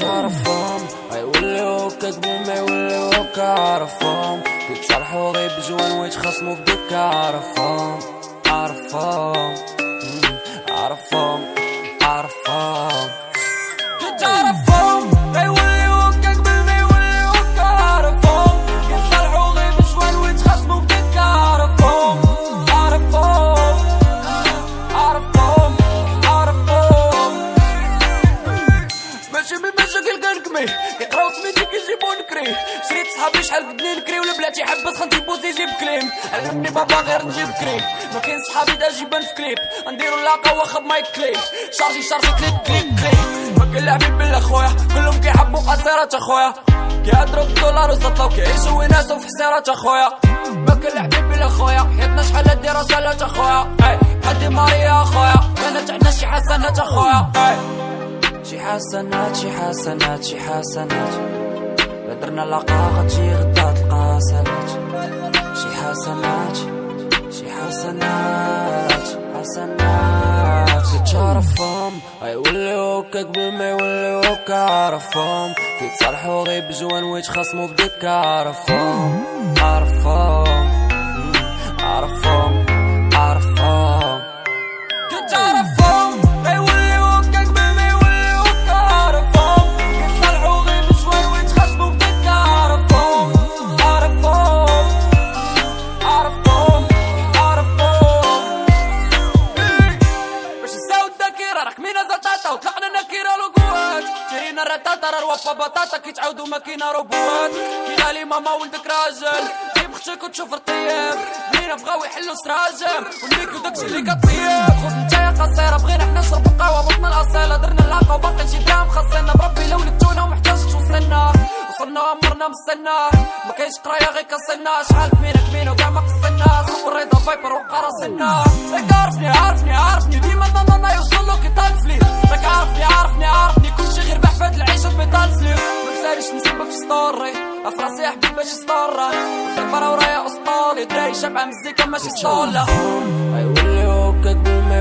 مش عارفهم. هيولي هو كاتبهم هيولي هو كعرفهم بيتصالحوا غي بجوان ويتخاصموا بدك عارفهم. عارفهم. عارفهم. كنكمي يقراو سميتي كيجيبو نكري. شريت صحابي شحال قدني نكري ولا بلاتي حبس خنتي بوزي يجيب كليم علمني بابا غير نجيب كريم ما كاين صحابي دا جيبان في كليب. نديرو لاقا واخا مايك كليب. شارجي شارجي كليك كليك كليك ما كاين لعبي بلا خويا. كلهم كيحبوا قصيرات أخويا. كيهضروا بالدولار وسطلو كيعيشوا ويناسو في حسيرات أخويا. ما كاين لعبي بلا خويا. حياتنا شحال هادي رسالات أخويا. أي حدي ماريا أخويا. كانت عندنا شي حسنات أخويا. أي. حسنات شي حسنات شي حسنات لا درنا لاقا غتجي غدا تلقى سنات شي حسنات شي حسنات حسنات كتعرفهم غيوليو هكا قبل ما يوليو هكا عرفهم كيتصالحوا غير بجوان ويتخاصموا بدكا عرفهم عرفهم الوابا بطاطا كيتعاودوا ماكينة روبوات كي غالي ماما ولدك راجل جيب أختك وتشوف الطياب بينا بغاو يحلوا سراجم والميكو داكشي اللي كطيب خذ نتايا قصيرة بغينا حنا نشربوا قهوة بطن الأصيلة درنا اللاقة وباقي نجي دراهم خاصنا بربي لو ولدتونا ومحتاج توصلنا وصلنا عمرنا مستنى ما كاينش قرايه غير كسلنا شحال كمينه كمينه وكاع ما قصلنا سوق الرضا فايبر عارفني عارفني عارفني ستوري افراسي ماشي ستورة برا ورايا اسطوري دراري شابعة مزيكا ماشي غيوليو هكا قبل ما